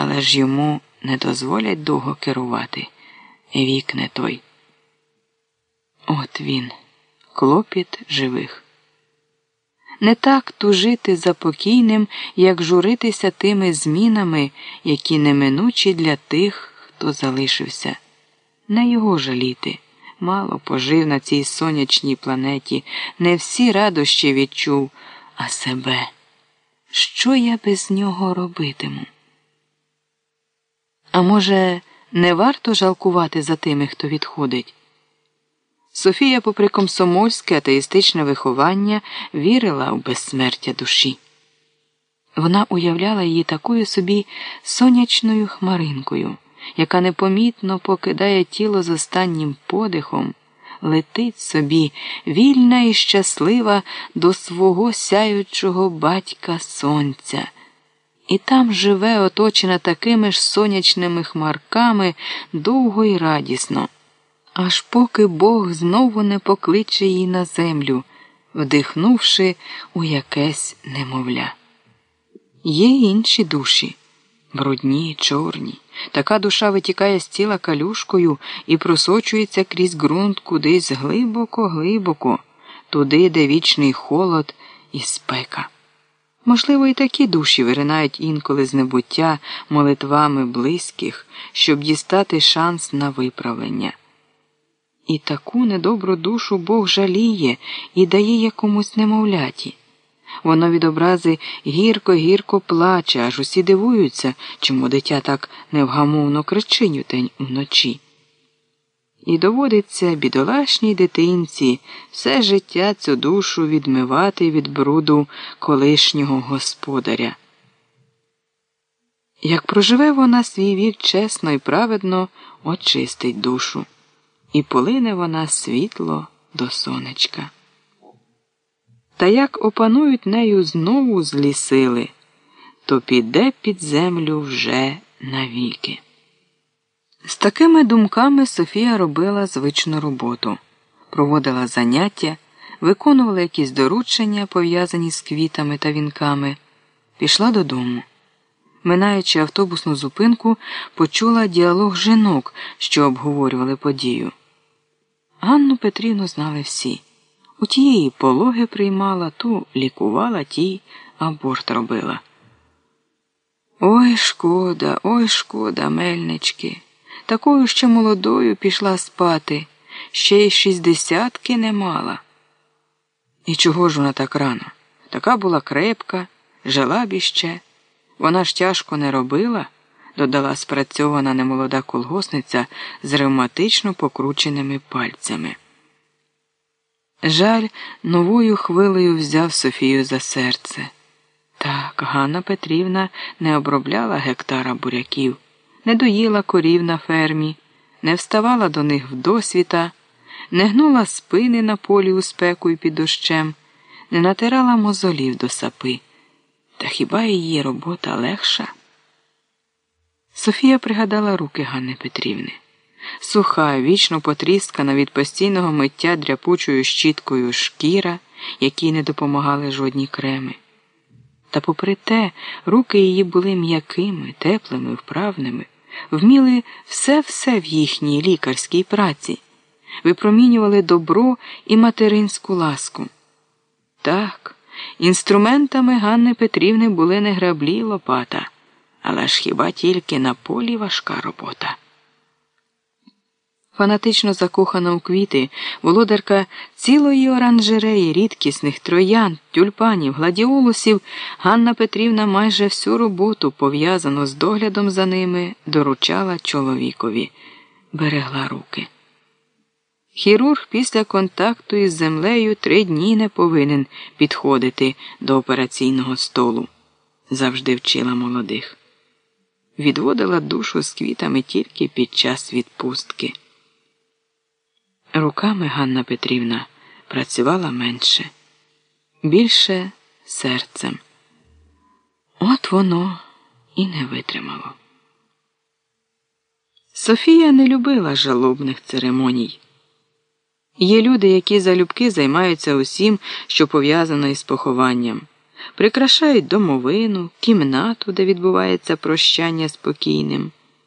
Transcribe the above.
але ж йому не дозволять довго керувати. Вік не той. От він, клопіт живих. Не так тужити за покійним, як журитися тими змінами, які неминучі для тих, хто залишився. Не його жаліти. Мало пожив на цій сонячній планеті, не всі радощі відчув, а себе. Що я без нього робитиму? А може, не варто жалкувати за тими, хто відходить? Софія, попри комсомольське атеїстичне виховання, вірила у безсмертя душі. Вона уявляла її такою собі сонячною хмаринкою, яка непомітно покидає тіло з останнім подихом, летить собі, вільна і щаслива до свого сяючого батька сонця. І там живе, оточена такими ж сонячними хмарками довго і радісно аж поки Бог знову не покличе її на землю, вдихнувши у якесь немовля. Є інші душі, брудні, чорні. Така душа витікає з тіла калюшкою і просочується крізь ґрунт кудись глибоко-глибоко, туди, де вічний холод і спека. Можливо, і такі душі виринають інколи з небуття молитвами близьких, щоб дістати шанс на виправлення. І таку недобру душу Бог жаліє і дає якомусь немовляті. Воно від образи гірко-гірко плаче, аж усі дивуються, чому дитя так невгамовно кричинютень уночі. І доводиться бідолашній дитинці все життя цю душу відмивати від бруду колишнього господаря. Як проживе вона свій вік чесно і праведно, очистить душу і полине вона світло до сонечка. Та як опанують нею знову злі сили, то піде під землю вже навіки. З такими думками Софія робила звичну роботу, проводила заняття, виконувала якісь доручення, пов'язані з квітами та вінками, пішла додому. Минаючи автобусну зупинку, почула діалог жінок, що обговорювали подію. Ганну Петрівну знали всі. У тієї пологи приймала, ту лікувала, тій аборт робила. Ой шкода, ой шкода, мельнички. Такою ще молодою пішла спати, ще й шістдесятки не мала. І чого ж вона так рано? Така була крепка, жила б іще. Вона ж тяжко не робила додала спрацьована немолода колгосниця з ревматично покрученими пальцями. Жаль, новою хвилею взяв Софію за серце. Так, Ганна Петрівна не обробляла гектара буряків, не доїла корів на фермі, не вставала до них вдосвіта, не гнула спини на полі у спеку і під дощем, не натирала мозолів до сапи. Та хіба її робота легша? Софія пригадала руки Ганни Петрівни. Суха, вічно потріскана від постійного миття дряпучою щіткою шкіра, якій не допомагали жодні креми. Та, попри те, руки її були м'якими, теплими, вправними, вміли все-все в їхній лікарській праці, випромінювали добро і материнську ласку. Так, інструментами Ганни Петрівни були не граблі лопата. Але ж хіба тільки на полі важка робота? Фанатично закохана у квіти, володарка цілої оранжереї, рідкісних троян, тюльпанів, гладіолусів, Ганна Петрівна майже всю роботу, пов'язану з доглядом за ними, доручала чоловікові, берегла руки. Хірург після контакту із землею три дні не повинен підходити до операційного столу, завжди вчила молодих відводила душу з квітами тільки під час відпустки. Руками Ганна Петрівна працювала менше, більше серцем. От воно і не витримало. Софія не любила жалобних церемоній. Є люди, які залюбки займаються усім, що пов'язано із похованням прикрашають домовину, кімнату, де відбувається прощання спокійним.